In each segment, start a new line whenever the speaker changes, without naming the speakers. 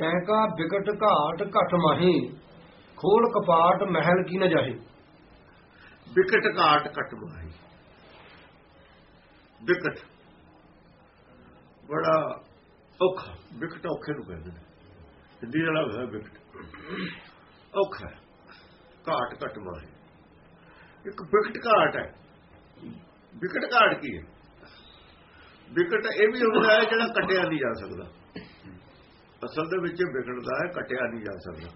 ਟੈਂਕਾ wicket ਘਾਟ ਘਟ ਮਾਹੀ, ਖੋਲ ਕਪਾਟ ਮਹਿਲ ਕੀ ਨਾ ਜਾਹੇ।
ਵਿਕਟ ਘਾਟ ਕਟ ਮਾਹੀ। ਵਿਕਟ ਬੜਾ ਔਖਾ, ਵਿਕਟ ਔਖੇ ਨੂੰ ਕਹਿੰਦੇ ਨੇ। ਹਿੰਦੀ ਵਾਲਾ ਹੈ ਵਿਕਟ। ਔਖਾ ਘਾਟ ਕਟ ਮਾਹੀ। ਇੱਕ ਵਿਕਟ ਘਾਟ ਹੈ। ਵਿਕਟ ਘਾਟ ਕੀ ਹੈ? ਵਿਕਟ ਇਹ ਵੀ ਹੁੰਦਾ ਹੈ ਜਿਹੜਾ ਕੱਟਿਆ ਨਹੀਂ ਜਾ ਸਕਦਾ। ਅਸਲ ਦੇ ਵਿੱਚ ਵਿਗੜਦਾ ਹੈ, ਕੱਟਿਆ ਨਹੀਂ ਜਾ ਸਕਦਾ।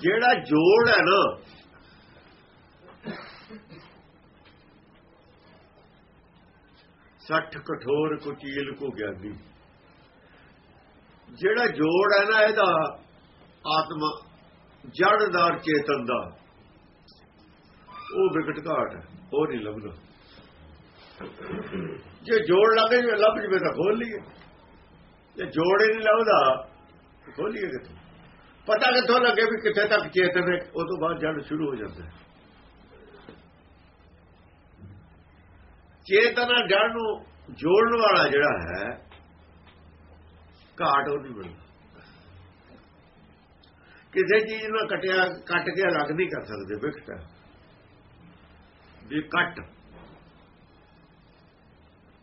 ਜਿਹੜਾ ਜੋੜ ਹੈ ਨਾ, ਸੱਠ ਕਠੋਰ ਕੁਚੀਲ ਕੋ ਗਿਆਨੀ। ਜਿਹੜਾ ਜੋੜ ਹੈ ਨਾ, ਇਹਦਾ ਆਤਮਾ ਜੜਦਾਰ ਚੇਤਨ ਦਾ, ਉਹ ਵਿਕਟ ਘਾਟ ਹੈ, ਉਹ ਨਹੀਂ ਲੱਭਦਾ। ਜੇ ਜੋੜ ਲੱਗੇ ਜੇ ਲੱਭ ਜਵੇ ਤਾਂ ਖੋਲ ਲਈਏ। ਜੇ ਜੋੜ ਹੀ ਨਹੀਂ ਲੱਭਦਾ ਖੋਲੀਏ ਕਿੱਥੋਂ? ਪਤਾ ਕਿੱਥੋਂ ਲੱਗੇ ਵੀ ਕਿੱਥੇ ਤੱਕ ਚੇਤਨ ਹੈ ਉਹ ਤੋਂ ਬਾਅਦ ਜੜ ਸ਼ੁਰੂ ਹੋ ਜਾਂਦਾ ਚੇਤਨਾ ਜੜ ਨੂੰ ਜੋੜਨ ਵਾਲਾ ਜਿਹੜਾ ਹੈ, ਘਾਟ ਉਹ ਨਹੀਂ ਮਿਲਦਾ ਕਿਸੇ ਚੀਜ਼ ਨੂੰ ਕਟਿਆ, ਕੱਟ ਕੇ ਅਲੱਗ ਨਹੀਂ ਕਰ ਸਕਦੇ, ਵਿਕਟ ਵੀ ਕੱਟ।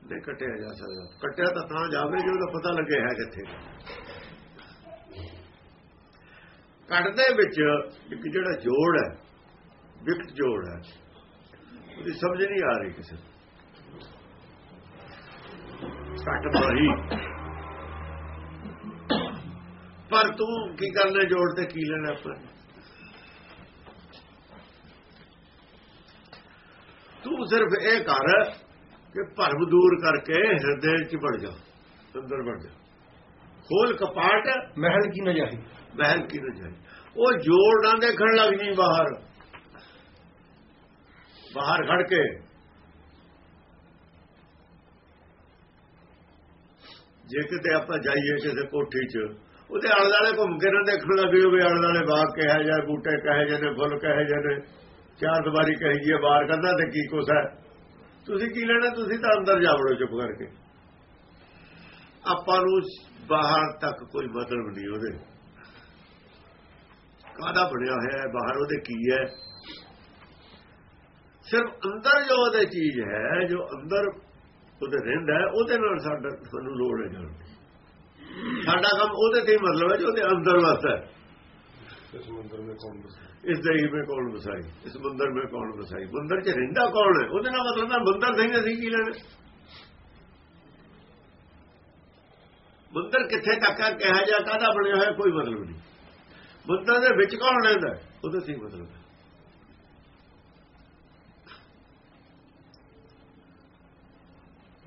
ਨਹੀਂ ਕੱਟਿਆ ਜਾ ਸਕਦਾ। ਕੱਟਿਆ ਤਾਂ ਤਾਂ ਜਾਵੇ ਜੇ ਉਹਦਾ ਪਤਾ ਲੱਗੇ ਹੈ ਕਿੱਥੇ। ਕੱਟਦੇ ਵਿੱਚ ਇੱਕ ਜਿਹੜਾ ਜੋੜ ਹੈ ਵਿਕਟ ਜੋੜ ਹੈ, ਉਹਦੀ ਸਮਝ ਨਹੀਂ ਆ ਰਹੀ ਕਿਸੇ ਨੂੰ। ਘਟ ਮਾਰੀ। ਪਰ ਤੂੰ ਕੀ ਕਰਨਾ ਜੋੜ ਤੇ ਕੀ ਲੈਣਾ ਪਰ ਤੂੰ ਸਿਰਫ ਇਹ ਕਰ ਕਿ ਭਰਮ ਦੂਰ ਕਰਕੇ ਹਿਰਦੇ 'ਚ ਵੜ ਜਾ ਅੰਦਰ ਵੜ ਜਾ ਖੋਲ ਕਪਾਟ
ਮਹਿਲ ਕੀ ਨ ਜਾਹੇ।
ਮਹਿਲ ਕੀ ਨਾ ਉਹ ਜੋੜ ਨਾ ਦੇਖਣ ਲੱਗ ਜੀ ਬਾਹਰ। ਬਾਹਰ ਖੜ ਕੇ। ਜੇ ਕਿਤੇ ਆਪਾਂ ਜਾਈਏ ਕਿਸੇ ਕੋਠੀ 'ਚ ਉਹਦੇ ਆਲੇ ਦੁਆਲੇ ਘੁੰਮ ਕੇ ਨਾ ਦੇਖਣ ਲੱਗ ਜਾਓ ਵੀ ਆਲੇ ਦੁਆਲੇ ਬਾਗ ਕਿਹਾ ਜਾਂ ਬੂਟੇ ਕਹੇ ਜਾਂ ਨੇ ਫੁੱਲ ਕਹੇ ਜਾਂ ਨੇ। ਚਾਰ ਦੀਵਾਰੀ ਕਹੀ ਜੀ ਬਾਹਰ ਕੰਦਾ ਤੇ ਕੀ ਕੁਛ ਹੈ? ਤੁਸੀਂ ਕੀ ਲੈਣਾ? ਤੁਸੀਂ ਤਾਂ ਅੰਦਰ ਜਾ ਵੜੋ ਚੁੱਪ ਕਰਕੇ। ਆਪਾਂ ਨੂੰ ਬਾਹਰ ਤੱਕ ਕੋਈ ਮਤਲਬ ਨਹੀਂ ਉਹਦੇ। ਕਾਦਾ ਬਣਿਆ ਹੋਇਆ ਹੈ? ਬਾਹਰ ਉਹਦੇ ਕੀ ਹੈ? ਸਿਰਫ ਅੰਦਰ ਜੋ ਉਹਦੇ ਚੀਜ਼ ਹੈ, ਜੋ ਅੰਦਰ ਉਹਦੇ ਰਹਿੰਦਾ ਉਹਦੇ ਨਾਲ ਸਾਡਾ ਸਾਨੂੰ ਲੋੜ ਹੈ ਜਾਣ ਦੀ। ਸਾਡਾ ਕੰਮ ਉਹਦੇ ਤੇ ਮਤਲਬ ਹੈ, ਜੋ ਉਹਦੇ ਅੰਦਰ ਵਸਦਾ ਹੈ।
ਇਸ ਮੰਦਰ ਵਿੱਚ ਕੌਣ ਬਸੇ
ਇਸ ਦੇ ਹੀ ਕੌਣ ਵਸਾਈ? ਇਸ ਮੰਦਰ ਮੈਂ ਕੌਣ ਵਸਾਈ? ਮੰਦਰ 'ਚ ਰਹਿੰਦਾ ਕੌਣ ਹੈ? ਉਹਦੇ ਨਾਲ ਮਤਲਬ ਨਾ ਮੰਦਰ ਨਹੀਂ ਅਸੀਂ ਕੀ ਲੈਣਾ। ਮੰਦਰ ਕਿੱਥੇ ਤੱਕ ਹੈ ਕਿਹਾ ਜਾ ਕਾਹਦਾ ਬਣਿਆ ਹੋਇਆ? ਕੋਈ ਮਤਲਬ ਨਹੀਂ। ਮੰਦਰ ਦੇ ਵਿੱਚ ਕੌਣ ਰਹਿੰਦਾ? ਹੈ? ਉਹਦੇ ਤੇ ਮਤਲਬ ਹੈ।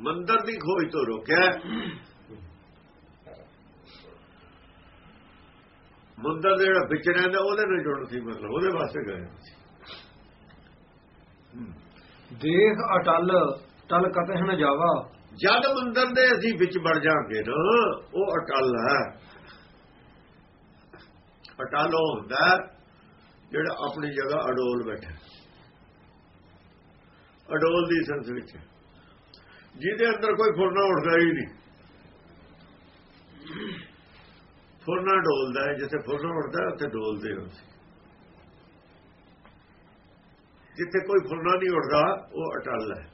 ਮੰਦਰ ਦੀ ਖੋਜ ਤੋਂ ਰੋਕਿਆ। ਮੰਦਰ ਦੇ ਜਿਹੜਾ ਵਿੱਚ ਰਹਿੰਦਾ ਉਹਦੇ ਨਾਲ ਜੁੜਨ ਸੀ ਮਤਲਬ ਉਹਦੇ ਵਾਸਤੇ ਗਏ
ਦੇਖ ਅਟਲ ਟਲ ਕਤਹਿ ਨ ਜਾਵਾ।
ਜਦ ਮੰਦਰ ਦੇ ਅਸੀਂ ਵਿੱਚ ਵੜ ਜਾਾਂਗੇ ਨਾ ਉਹ ਅਟਲ ਹੈ। ਅਟਲ ਉਹ ਹੁੰਦਾ ਜਿਹੜਾ ਆਪਣੀ ਜਗ੍ਹਾ ਅਡੋਲ ਬੈਠਾ ਅਡੋਲ ਦੀ ਸੰਸ ਵਿੱਚ। ਜਿਹਦੇ ਅੰਦਰ ਕੋਈ ਫੁਰਨਾ ਉੱਠਦਾ ਹੀ ਨਹੀਂ। ਫੁਰਨਾ ਡੋਲਦਾ ਹੈ, ਜਿੱਥੇ ਫੁਰਨਾ ਉੱਠਦਾ ਉੱਥੇ ਡੋਲਦੇ ਹੋ ਜਿੱਥੇ ਕੋਈ ਫੁਰਨਾ ਨਹੀਂ ਉੱਠਦਾ ਉਹ ਅਟਲ ਹੈ।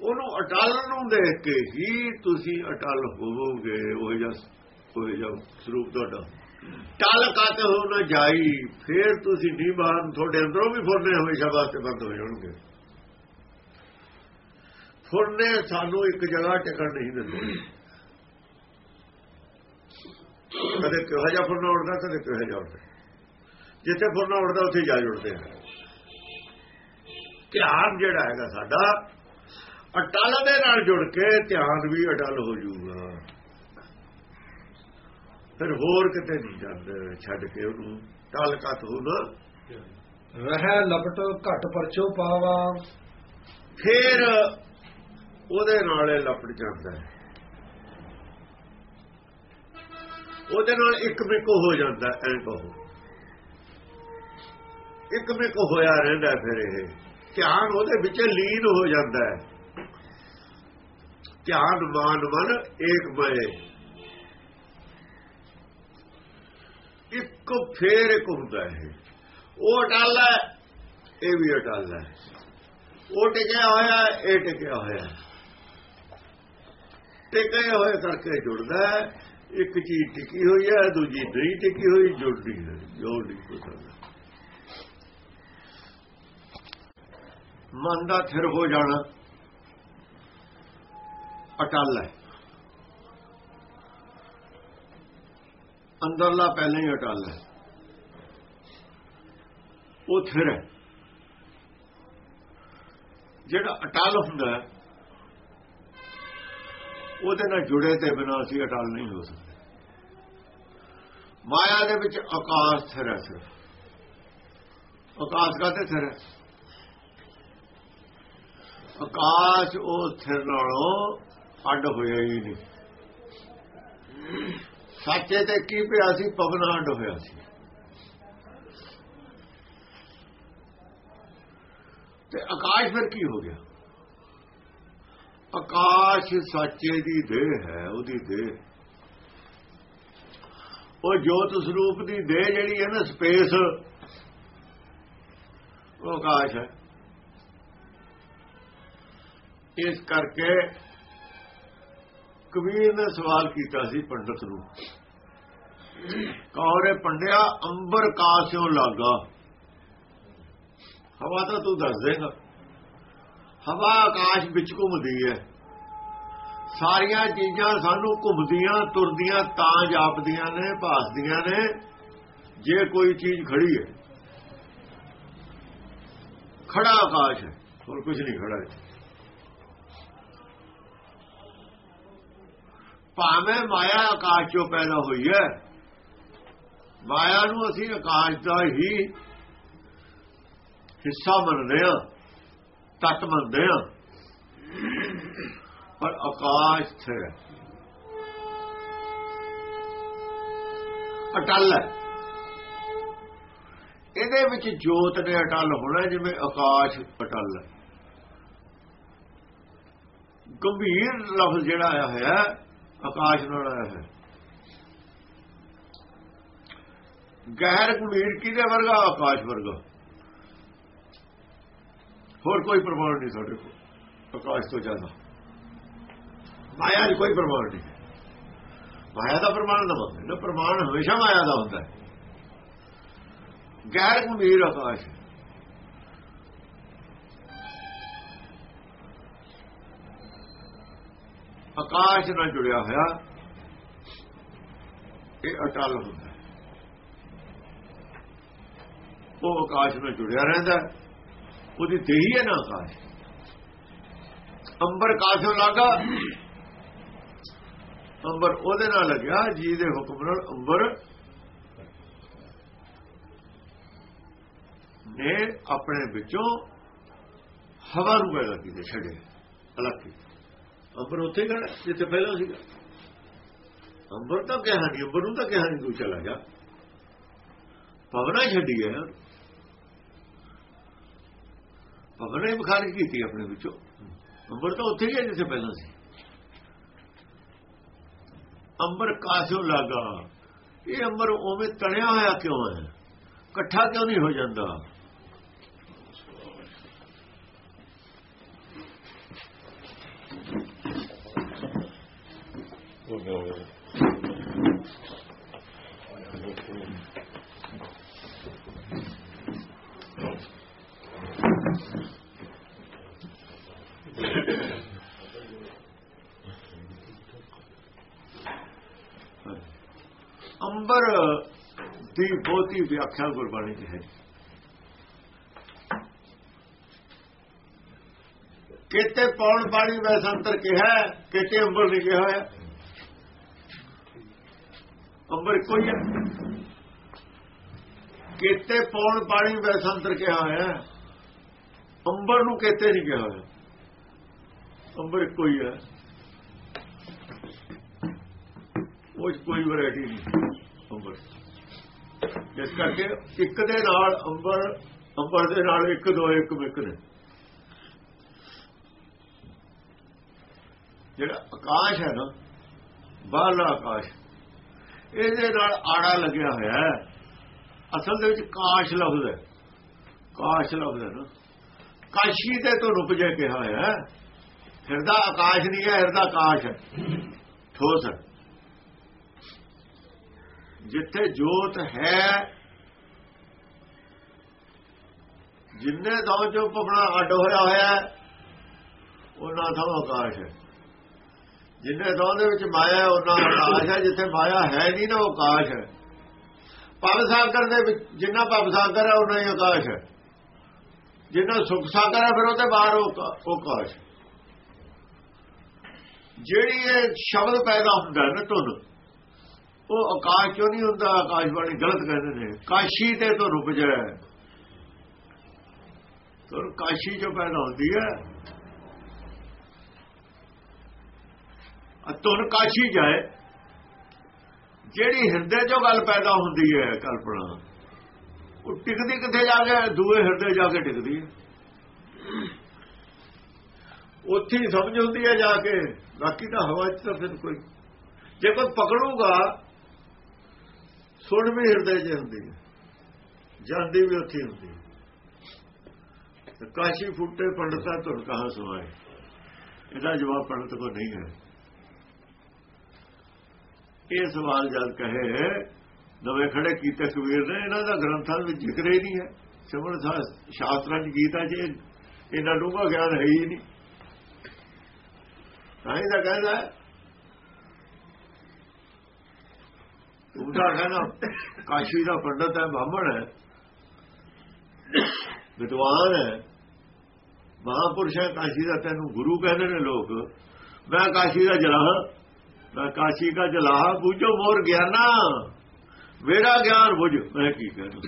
ਉਹਨੂੰ ਅਟਲ ਨੂੰ ਦੇਖ ਕੇ ਹੀ ਤੁਸੀਂ ਅਟਲ ਹੋਵੋਗੇ, ਉਹ ਜਿਹਾ ਉਹ ਜਿਹਾ ਸਰੂਪ ਤੁਹਾਡਾ। ਟਲ ਕੱਟ ਹੋ ਨਾ ਜਾਈ, ਫੇਰ ਤੁਸੀਂ ਨਹੀਂ ਬਾਹਰ ਤੁਹਾਡੇ ਅੰਦਰੋਂ ਵੀ ਫੁਰਨੇ ਹਮੇਸ਼ਾ ਵਾਸਤੇ ਬੰਦ ਹੋ ਜਾਣਗੇ। ਫੁਰਨੇ ਸਾਨੂੰ ਇੱਕ ਜਗ੍ਹਾ ਟਿਕਣ ਨਹੀਂ ਦਿੰਦੇ। ਕਦੇ ਕਿਹੋ ਜਿਹਾ ਫੁਰਨਾ ਉੱਡਦਾ ਕਦੇ ਕਿਹੋ ਜਿਹਾ ਉੱਡਦਾ। ਜਿੱਥੇ ਫੁਰਨਾ ਉੱਡਦਾ ਉੱਥੇ ਜਾ ਜੁੜਦੇ ਆ। ਧਿਆਨ ਜਿਹੜਾ ਹੈਗਾ ਸਾਡਾ ਅਟਲ ਦੇ ਨਾਲ ਜੁੜ ਕੇ ਧਿਆਨ ਵੀ ਅਟਲ ਹੋ ਜਾਊਗਾ ਫਿਰ ਹੋਰ ਕਿਤੇ ਨਹੀਂ ਜਾਂਦੇ ਛੱਡ ਕੇ ਉਹਨੂੰ ਟਲ ਕੱਤ ਹੋਣਾ।
ਰਹਿ ਲਪਟ ਘਟ ਪਰਚੋ ਪਾਵਾ।
ਫਿਰ ਉਹਦੇ ਨਾਲ ਲਪਟ ਜਾਂਦਾ ਹੈ। ਉਹਦੇ ਨਾਲ ਇੱਕ ਮਿੱਕ ਹੋ ਜਾਂਦਾ, ਐਂ ਕਹੋ। ਇੱਕ ਮਿੱਕ ਹੋਇਆ ਰਹਿੰਦਾ ਫਿਰ ਇਹ। ਧਿਆਨ ਉਹਦੇ ਵਿੱਚ ਲੀਨ ਹੋ ਜਾਂਦਾ ਹੈ। ਧਿਆਨ ਮਾਨ ਮਨ ਏਕ ਮਏ ਇੱਕ ਫੇਰ ਇੱਕ ਹੁੰਦਾ ਹੈ ਉਹ ਅਟਲ ਹੈ, ਇਹ ਵੀ ਅਟਲ ਹੈ। ਉਹ ਟਿਕਿਆ ਹੋਇਆ, ਇਹ ਟਿਕਿਆ ਹੋਇਆ। ਟਿਕੇ ਹੋਏ ਕਰਕੇ ਜੁੜਦਾ ਹੈ। ਇੱਕ ਚੀਜ਼ ਟਿਕੀ ਹੋਈ ਹੈ, ਦੂਜੀ ਨਹੀਂ ਟਿਕੀ ਹੋਈ ਜੁੜਦੀ ਹੈ, ਜੋੜ ਨਹੀਂ ਹੋ ਸਕਦਾ ਮਨ ਦਾ ਥਿਰ ਹੋ ਜਾਣਾ, ਅਟਲ ਹੈ। ਅੰਦਰਲਾ ਪਹਿਲਾਂ ਹੀ ਅਟਲ ਹੈ। ਉਹ ਥਿਰ ਹੈ। ਜਿਹੜਾ ਅਟਲ ਹੁੰਦਾ ਹੈ ਉਹਦੇ ਨਾਲ ਜੁੜੇ ਤੇ ਬਿਨਾਂ ਅਸੀਂ ਅਟਲ ਨਹੀਂ ਹੋ ਸਕਦੇ। ਮਾਇਆ ਦੇ ਵਿੱਚ ਆਕਾਸ਼ ਥਿਰ ਹੈ ਸਿਰਫ। ਆਕਾਸ਼ ਕਾਤੇ ਥਿਰ ਹੈ? ਆਕਾਸ਼ ਉਹ ਥਿਰ ਨਾਲੋਂ ਅੱਡ ਹੋਇਆ ਹੀ ਨਹੀਂ। ਸੱਚੇ ਤੇ ਕੀ ਪਿਆ ਸੀ? ਪਵਨ ਅੱਡ ਹੋਇਆ ਸੀ। ਤੇ ਆਕਾਸ਼ ਫਿਰ ਕੀ ਹੋ ਗਿਆ? ਆਕਾਸ਼ ਸੱਚੇ ਦੀ ਦੇਹ ਹੈ, ਉਹਦੀ ਦੇਹ। ਉਹ ਜੋਤ ਸਰੂਪ ਦੀ ਦੇਹ ਜਿਹੜੀ ਹੈ ਨਾ, ਸਪੇਸ, ਉਹ ਆਕਾਸ਼ ਹੈ। ਇਸ ਕਰਕੇ ਕਬੀਰ ਨੇ ਸਵਾਲ ਕੀਤਾ ਸੀ ਪੰਡਤ ਨੂੰ। ਕੌਰੇ ਪੰਡਿਆ? ਅੰਬਰ ਕਾਸਿਓ ਲਾਗਾ। ਹਵਾ ਤਾਂ ਤੂੰ ਦੱਸ ਦੇਗਾ। ਹਵਾ ਆਕਾਸ਼ ਵਿੱਚ ਘੁੰਮਦੀ ਹੈ। ਸਾਰੀਆਂ ਚੀਜ਼ਾਂ ਸਾਨੂੰ ਘੁੰਮਦੀਆਂ, ਤੁਰਦੀਆਂ, ਤਾਂ ਜਾਪਦੀਆਂ ਨੇ, ਭਾਸਦੀਆਂ ਨੇ, ਜੇ ਕੋਈ ਚੀਜ਼ ਖੜੀ ਹੈ। ਖੜਾ ਆਕਾਸ਼ ਹੈ, ਹੋਰ ਕੁਝ ਨਹੀਂ ਖੜਾ ਹੈ। ਭਾਵੇਂ ਮਾਇਆ ਆਕਾਸ਼ ਚੋਂ ਪੈਦਾ ਹੋਈ ਹੈ, ਮਾਇਆ ਨੂੰ ਅਸੀਂ ਆਕਾਸ਼ ਦਾ ਹੀ ਹਿੱਸਾ ਮੰਨਦੇ ਹਾਂ। ਤਤ ਮੰਨਦੇ ਹਾਂ ਪਰ ਆਕਾਸ਼ ਸਥਿਰ ਹੈ ਅਟਲ ਹੈ। ਇਹਦੇ ਵਿੱਚ ਜੋਤ ਨੇ ਅਟਲ ਹੋਣਾ ਜਿਵੇਂ ਆਕਾਸ਼ ਅਟਲ ਹੈ। ਗੰਭੀਰ ਲਫ਼ਜ਼ ਜਿਹੜਾ ਆਇਆ ਹੋਇਆ, ਆਕਾਸ਼ ਨਾਲ ਆਇਆ ਹੈ ਗਹਿਰ ਗੰਭੀਰ ਕਿਹਦੇ ਵਰਗਾ? ਆਕਾਸ਼ ਵਰਗਾ। ਹੋਰ ਕੋਈ ਪ੍ਰਮਾਣ ਨਹੀਂ ਸਾਡੇ ਕੋਲ। ਆਕਾਸ਼ ਤੋਂ ਜ਼ਿਆਦਾ। ਮਾਇਆ ਦੀ ਕੋਈ ਪ੍ਰਮਾਣ ਨਹੀਂ। ਮਾਇਆ ਦਾ ਪ੍ਰਮਾਣ ਨਾ ਮੰਨਦੇ ਨਾ। ਪ੍ਰਮਾਣ ਹਮੇਸ਼ਾ ਮਾਇਆ ਦਾ ਹੁੰਦਾ ਹੈ। ਗੈਰ ਗੰਭੀਰ ਆਕਾਸ਼। ਆਕਾਸ਼ ਨਾਲ ਜੁੜਿਆ ਹੋਇਆ ਇਹ ਅਟਲ ਹੁੰਦਾ ਉਹ ਆਕਾਸ਼ ਨਾਲ ਜੁੜਿਆ ਰਹਿੰਦਾ ਹੈ। ਉਹਦੀ ਦੇਹੀ ਹੈ ਨਾ ਆਕਾਸ਼ ਅੰਬਰ ਕਾਸ਼ੋਂ ਲੱਗਾ। ਅੰਬਰ ਉਹਦੇ ਨਾਲ ਲੱਗਿਆ ਜੀ ਦੇ ਹੁਕਮ ਨਾਲ ਅੰਬਰ ਨੇ ਆਪਣੇ ਵਿੱਚੋਂ ਹਵਾ ਨੂੰ ਪੈਦਾ ਕੀਤੇ ਛੱਡੇ ਅਲੱਗ ਅੰਬਰ ਉੱਥੇ ਖੜਾ ਜਿੱਥੇ ਪਹਿਲਾਂ ਸੀਗਾ। ਅੰਬਰ ਤਾਂ ਕਿਹਾ ਨਹੀਂ ਅੰਬਰ ਨੂੰ ਤਾਂ ਕਿਹਾ ਨਹੀਂ ਤੂੰ ਚਲਾ ਜਾ ਪਵਨਾ ਛੱਡੀ ਗਿਆ ਪਵਨਾ ਹੀ ਬਖਾਰ ਕੀਤੀ ਆਪਣੇ ਵਿੱਚੋਂ ਅੰਬਰ ਤਾਂ ਉੱਥੇ ਹੀ ਹੈ ਜਿੱਥੇ ਪਹਿਲਾਂ ਸੀ ਅੰਬਰ ਕਾਸੋਂ ਲੱਗਾ ਇਹ ਅੰਬਰ ਉਵੇਂ ਤਣਿਆ ਹੋਇਆ ਕਿਉਂ ਹੈ ਇਕੱਠਾ ਕਿਉਂ ਨਹੀਂ ਹੋ ਜਾਂਦਾ ਅੰਬਰ ਦੀ ਬਹੁਤੀ ਵਿਆਖਿਆ ਗੁਰਬਾਣੀ ਚ ਹੈ। ਕਿਤੇ ਪੌਣ ਪਾਣੀ ਵੈਸੰਤਰ ਕਿਹਾ ਹੈ, ਕਿਤੇ ਅੰਬਰ ਨਹੀਂ ਕਿਹਾ ਹੋਇਆ। ਅੰਬਰ ਕੋਈ ਹੈ। ਕਿਤੇ ਪੌਣ ਪਾਣੀ ਵੈਸੰਤਰ ਕਿਹਾ ਹੋਇਆ ਅੰਬਰ ਨੂੰ ਕਿਤੇ ਨਹੀਂ ਕਿਹਾ ਹੋਇਆ। ਅੰਬਰ ਕੋਈ ਹੈ। ਉਹ 'ਚ ਕੋਈ ਵੈਰਾਈਟੀ ਨਹੀਂ ਅੰਬਰ। ਜਿਸ ਕਰਕੇ ਇੱਕ ਦੇ ਨਾਲ ਅੰਬਰ ਅੰਬਰ ਦੇ ਨਾਲ ਇੱਕ, ਦੋ ਇੱਕ ਮਿਕ ਨੇ। ਜਿਹੜਾ ਆਕਾਸ਼ ਹੈ ਨਾ, ਬਾਹਰਲਾ ਆਕਾਸ਼, ਇਹਦੇ ਨਾਲ ਆੜਾ ਲੱਗਿਆ ਹੋਇਆ ਹੈ। ਅਸਲ ਦੇ ਵਿੱਚ ਕਾਸ਼ ਲਫ਼ਜ਼ ਹੈ। ਕਾਸ਼ ਲਫ਼ਜ਼ ਹੈ ਨਾ। ਕਾਸ਼ੀ ਤੇ ਤੋਂ ਰੁਕ ਜੇ ਕਿਹਾ ਹੋਇਆ ਹੈ। ਹਿਰਦਾ ਆਕਾਸ਼ ਨਹੀਂ ਹੈ, ਹਿਰਦਾ ਆਕਾਸ਼ ਹੈ। ਠੋਸ ਹੈ। ਜਿੱਥੇ ਜੋਤ ਹੈ, ਜਿੰਨੇ ਦੋ ਚੋਂ ਪਪਣਾ ਅੱਡ ਹੋਇਆ ਹੋਇਆ, ਉਹਨਾਂ ਦਾ ਆਕਾਸ਼ ਹੈ। ਜਿੰਨੇ ਦੋ ਦੇ ਵਿੱਚ ਮਾਇਆ ਹੈ, ਉਹਨਾਂ ਆਕਾਸ਼ ਹੈ। ਜਿੱਥੇ ਮਾਇਆ ਹੈ ਨਹੀਂ ਨਾ ਉਹ ਆਕਾਸ਼ ਹੈ। ਭਵ ਸਾਗਰ ਦੇ ਵਿੱਚ ਜਿੰਨਾ ਭਵ ਸਾਗਰ ਹੈ ਉਹਨਾਂ ਹੀ ਆਕਾਸ਼ ਹੈ। ਜਿੰਨਾ ਸੁਖ ਸਾਗਰ ਹੈ, ਫਿਰ ਉਹਦੇ ਬਾਹਰ ਉਹ ਆਕਾਸ਼ ਜਿਹੜੀ ਇਹ ਸ਼ਬਦ ਪੈਦਾ ਹੁੰਦਾ ਨਾ ਧੁਨ ਉਹ ਆਕਾਸ਼ ਚੋਂ ਨਹੀਂ ਹੁੰਦਾ? ਆਕਾਸ਼ ਬਾਣੀ ਗਲਤ ਕਹਿੰਦੇ ਨੇ। ਕਾਸ਼ੀ ਤੇ ਤੋਂ ਰੁਕ ਜਾਏ। ਤੁਰ ਕਾਸ਼ੀ ਜੋ ਪੈਦਾ ਹੁੰਦੀ ਹੈ। ਤੁਰ ਕਾਸ਼ੀ ਜਾਏ। ਜਿਹੜੀ ਹਿਰਦੇ ਚੋਂ ਗੱਲ ਪੈਦਾ ਹੁੰਦੀ ਹੈ, ਕਲਪਨਾ। ਉਹ ਟਿਕਦੀ ਕਿੱਥੇ ਜਾ ਕੇ? ਦੂਏ ਹਿਰਦੇ ਜਾ ਕੇ ਟਿਕਦੀ ਹੈ। ਉੱਥੇ ਹੀ ਸਮਝ ਹੁੰਦੀ ਹੈ ਜਾ ਕੇ। ਬਾਕੀ ਤਾਂ ਹਵਾ 'ਚ ਤਾਂ ਫਿਰ ਕੋਈ ਜੇ ਕੋਈ ਪਕੜੂਗਾ ਸੁਣ ਵੀ ਹਿਰਦੇ 'ਚ ਹੁੰਦੀ ਹੈ, ਜਾਂਦੀ ਵੀ ਉੱਥੇ ਹੁੰਦੀ ਹੈ। ਕਾਸ਼ੀ ਫੁੱਟੇ ਪੰਡਤਾ ਤੁਰ ਕਹਾ ਸੁਆਏ ਇਹਦਾ ਜਵਾਬ ਪੰਡਤ ਕੋ ਨਹੀਂ ਹੈ। ਇਹ ਸਵਾਲ ਜਦ ਕਹੇ, ਨਵੇਂ ਖੜੇ ਕੀਤੇ ਕਬੀਰ ਨੇ, ਇਹਨਾਂ ਦਾ ਗ੍ਰੰਥਾਂ ਵਿੱਚ ਜ਼ਿਕਰ ਹੀ ਨਹੀਂ ਹੈ। ਸਿਮਰਨ ਸ਼ਾਸਤਰਾਂ ਦੀ ਗੀਤਾ 'ਚ ਇਹ- ਇਹਨਾਂ ਡੂੰਘਾ ਗਿਆਨ ਹੈ ਹੀ ਨਹੀਂ। ਤਾਂ ਹੀ ਤਾਂ ਕਹਿੰਦਾ ਉਹਦਾ ਕਹਿੰਦਾ, ਕਾਸ਼ੀ ਦਾ ਪੰਡਤ ਹੈ ਬ੍ਰਾਹਮਣ ਹੈ। ਵਿਦਵਾਨ ਹੈ। ਮਹਾਪੁਰਸ਼ ਹੈ, ਕਾਸ਼ੀ ਦਾ ਤੈਨੂੰ ਗੁਰੂ ਕਹਿੰਦੇ ਨੇ ਲੋਕ। ਮੈਂ ਕਾਸ਼ੀ ਦਾ ਜਲਾਹ, ਮੈਂ ਕਾਸ਼ੀ ਦਾ ਜਲਾਹ, ਬੁਝੋ ਮੋਰ ਗਿਆਨਾ। ਮੇਰਾ ਗਿਆਨ ਬੁਝ, ਮੈਂ ਕੀ ਕਰਾਂ?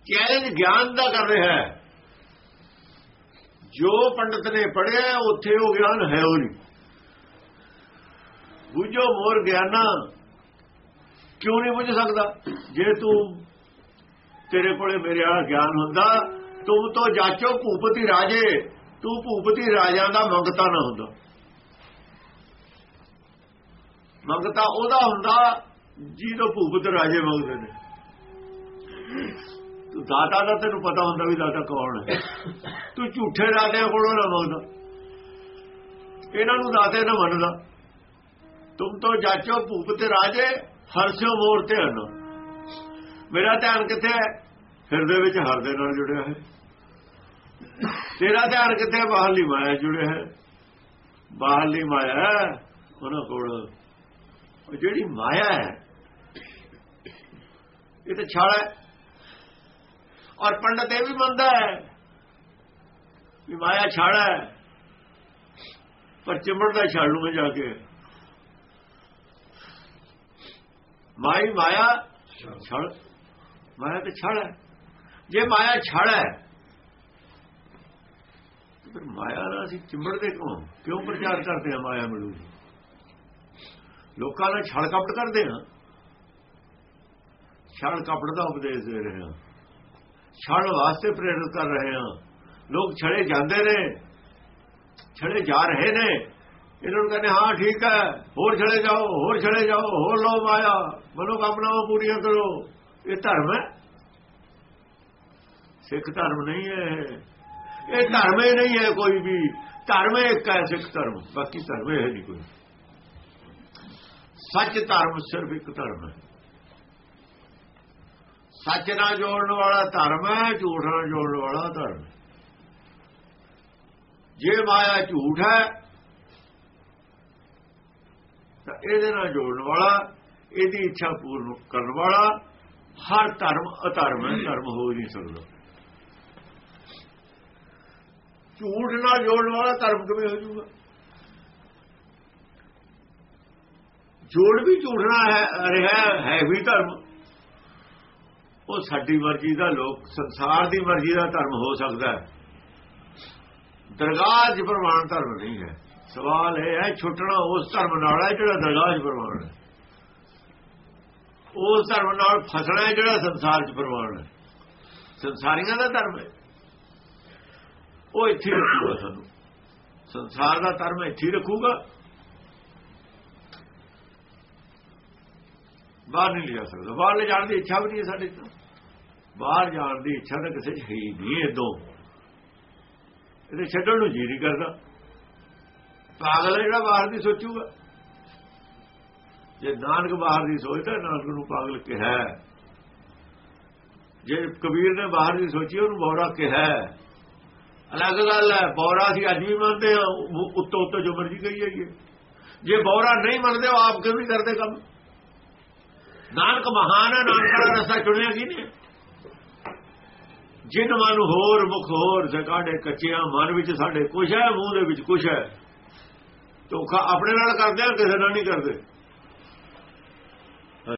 ਚੈਲੰਜ ਗਿਆਨ ਦਾ ਕਰ ਰਿਹਾ ਹੈ। ਜੋ ਪੰਡਤ ਨੇ ਪੜਿਆ ਉੱਥੇ ਉਹ ਗਿਆਨ ਹੈ ਉਹ ਨਹੀਂ। ਬੁਝੋ ਮੋਰ ਗਿਆਨਾ। ਕਿਉਂ ਨਹੀਂ ਬੁਝ ਸਕਦਾ? ਜੇ ਤੂੰ ਤੇਰੇ ਕੋਲੇ ਮੇਰੇ ਵਾਲਾ ਗਿਆਨ ਹੁੰਦਾ, ਤੂੰ ਤੋਂ ਜਾਚੋ ਭੂਪਤੀ ਰਾਜੇ। ਤੂੰ ਭੂਪਤੀ ਰਾਜਿਆਂ ਦਾ ਮੰਗਤਾ ਨਾ ਹੁੰਦਾ। ਮੰਗਤਾ ਉਹਦਾ ਹੁੰਦਾ ਜਿਹਦੋਂ ਭੂਪਤ ਰਾਜੇ ਮੰਗਦੇ ਨੇ। ਤੂੰ ਦਾਤਾ ਦਾ ਤੈਨੂੰ ਪਤਾ ਹੁੰਦਾ ਵੀ ਦਾਤਾ ਕੌਣ ਹੈ। ਤੂੰ ਝੂਠੇ ਰਾਜਿਆਂ ਕੋਲੋਂ ਨਾ ਮੰਗਦਾ। ਇਹਨਾਂ ਨੂੰ ਦਾਤੇ ਨਾ ਮੰਨਦਾ। ਤੁਮ ਤੋਂ ਜਾਚੋ ਭੂਪ ਤੇ ਰਾਜੇ ਹਰਸਿਓ ਮੋਰ ਤੇ ਹਨ ਮੇਰਾ ਧਿਆਨ ਕਿੱਥੇ ਹੈ ਹਿਰਦੇ ਵਿੱਚ ਹਰ ਦੇ ਨਾਲ ਜੁੜਿਆ ਹੈ ਤੇਰਾ ਧਿਆਨ ਕਿੱਥੇ ਬਾਹਰਲੀ ਮਾਇਆ ਜੁੜਿਆ ਹੈ ਬਾਹਰਲੀ ਮਾਇਆ ਉਹਨਾਂ ਕੋਲ ਜਿਹੜੀ ਮਾਇਆ ਹੈ ਇਹ ਤਾਂ ਛਾਲ ਹੈ ਔਰ ਪੰਡਤ ਇਹ ਵੀ ਮੰਨਦਾ ਹੈ ਵੀ ਮਾਇਆ ਛਾੜਾ ਹੈ ਪਰ ਚਿੰਬੜਦਾ ਛਾੜ ਲੂਗਾ ਜਾ ਕੇ ਮਾਈ ਮਾਇਆ ਛੜ। ਮਾਇਆ ਤੇ ਛੜ ਹੈ। ਜੇ ਮਾਇਆ ਛੜ ਹੈ ਫਿਰ ਮਾਇਆ ਨਾਲ ਅਸੀਂ ਚਿੰਬੜਦੇ ਕਿਉਂ? ਕਿਉਂ ਪ੍ਰਚਾਰ ਕਰਦੇ ਆ ਮਾਇਆ ਮਿਲੂ ਲੋਕਾਂ ਨਾਲ ਛੜ ਕਪਟ ਕਰਦੇ ਆ। ਛੜ ਕਪਟ ਦਾ ਉਪਦੇਸ਼ ਦੇ ਰਹੇ ਆ। ਛੜ ਵਾਸਤੇ ਪ੍ਰੇਰਿਤ ਕਰ ਰਹੇ ਆ। ਲੋਕ ਛੜੇ ਜਾਂਦੇ ਨੇ, ਛੜੇ ਜਾ ਰਹੇ ਨੇ। ਇਹਨਾਂ ਨੂੰ ਕਹਿੰਦੇ, ਹਾਂ, ਠੀਕ ਹੈ, ਹੋਰ ਛੜੇ ਜਾਓ, ਹੋਰ ਛੜੇ ਜਾਓ, ਹੋਰ ਲੋ ਮਾਇਆ ਮਨੋ ਕਾਮਨਾਵਾਂ ਪੂਰੀਆਂ ਕਰੋ। ਇਹ ਧਰਮ ਹੈ। ਸਿੱਖ ਧਰਮ ਨਹੀਂ ਹੈ ਇਹ। ਧਰਮ ਹੀ ਨਹੀਂ ਹੈ ਕੋਈ ਵੀ। ਧਰਮ ਇੱਕ ਹੈ, ਸਿੱਖ ਧਰਮ। ਬਾਕੀ ਧਰਮ ਹੈ ਨਹੀਂ ਕੋਈ ਸੱਚ ਧਰਮ ਸਿਰਫ ਇੱਕ ਧਰਮ ਹੈ। ਸੱਚ ਨਾਲ ਜੋੜਨ ਵਾਲਾ ਧਰਮ ਹੈ, ਝੂਠ ਨਾਲ ਜੋੜਨ ਵਾਲਾ ਧਰਮ ਜੇ ਮਾਇਆ ਝੂਠ ਹੈ ਤਾਂ ਇਹਦੇ ਨਾਲ ਜੋੜਨ ਵਾਲਾ, ਇਹਦੀ ਇੱਛਾ ਪੂਰਨ ਕਰਨ ਵਾਲਾ, ਹਰ ਧਰਮ ਅਧਰਮ ਹੈ, ਧਰਮ ਹੋ ਨਹੀਂ ਸਕਦਾ। ਝੂਠ ਨਾਲ ਜੋੜਨ ਵਾਲਾ ਧਰਮ ਕਿਵੇਂ ਹੋ ਜਾਊਗਾ? ਜੋੜ ਵੀ ਝੂਠਣਾ ਹੈ, ਰਿਹਾ ਹੈ ਵੀ ਧਰਮ। ਉਹ ਸਾਡੀ ਮਰਜ਼ੀ ਦਾ ਲੋਕ, ਸੰਸਾਰ ਦੀ ਮਰਜ਼ੀ ਦਾ ਧਰਮ ਹੋ ਸਕਦਾ ਹੈ। ਦਰਗਾਹ 'ਚ ਪ੍ਰਮਾਣ ਧਰਮ ਨਹੀਂ ਹੈ। ਸਵਾਲ ਇਹ ਹੈ, ਛੁੱਟਣਾ ਉਸ ਧਰਮ ਨਾਲ ਹੈ ਜਿਹੜਾ ਦਰਗਾਹ 'ਚ ਪ੍ਰਮਾਣ ਹੈ। ਉਸ ਧਰਮ ਨਾਲ ਫਸਣਾ ਹੈ ਜਿਹੜਾ ਸੰਸਾਰ 'ਚ ਪ੍ਰਮਾਣ ਹੈ। ਸੰਸਾਰੀਆਂ ਦਾ ਧਰਮ ਹੈ। ਉਹ ਇੱਥੇ ਰੱਖੂਗਾ ਸਾਨੂੰ। ਸੰਸਾਰ ਦਾ ਧਰਮ ਇੱਥੇ ਰੱਖੂਗਾ। ਬਾਹਰ ਨਹੀਂ ਲਿਆ ਸਕਦਾ। ਬਾਹਰ ਲੈ ਜਾਣ ਦੀ ਇੱਛਾ ਵੀ ਨਹੀਂ ਸਾਡੇ ਤੋਂ। ਬਾਹਰ ਜਾਣ ਦੀ ਇੱਛਾ ਤਾਂ ਕਿਸੇ 'ਚ ਹੀ ਨਹੀਂ ਇਦੋਂ। ਇਹਦੇ ਛੱਡਣ ਨੂੰ ਜੀ ਨਹੀਂ ਕਰਦਾ। ਪਾਗਲ ਹੈ ਜਿਹੜਾ ਬਾਹਰ ਦੀ ਸੋਚੂਗਾ। ਜੇ ਨਾਨਕ ਬਾਹਰ ਦੀ ਸੋਚਦਾ ਨਾਨਕ ਨੂੰ ਪਾਗਲ ਕਿਹਾ ਜੇ ਕਬੀਰ ਨੇ ਬਾਹਰ ਦੀ ਸੋਚੀ, ਉਹਨੂੰ ਬੌਰਾ ਕਿਹਾ ਅਲੱਗ ਗੱਲ ਹੈ ਬੌਰਾ ਸੀ ਅੱਜ ਵੀ ਮੰਨਦੇ ਆ ਉਹ ਉੱਤੋਂ ਉੱਤੋਂ ਜੋ ਮਰਜ਼ੀ ਕਹੀ ਜਾਈਏ। ਜੇ ਬੌਰਾ ਨਹੀਂ ਮੰਨਦੇ, ਉਹ ਆਪ ਕਿਉਂ ਨਹੀਂ ਕਰਦੇ ਕੰਮ? ਨਾਨਕ ਮਹਾਨ ਹੈ, ਨਾਨਕ ਦਾ ਰਸਤਾ ਚੁਣਿਆ ਕੀ ਨੇ ਜਿਨ ਮਨ ਹੋਰ, ਮੁਖ ਹੋਰ ਜਗਾੜੇ ਕੱਚਿਆਂ ਮਨ ਵਿੱਚ ਸਾਡੇ ਕੁਛ ਹੈ, ਮੂੰਹ ਦੇ ਵਿੱਚ ਕੁਛ ਹੈ ਧੋਖਾ ਆਪਣੇ ਨਾਲ ਕਰਦੇ ਆ ਕਿਸੇ ਨਾਲ ਨਹੀਂ ਕਰਦੇ।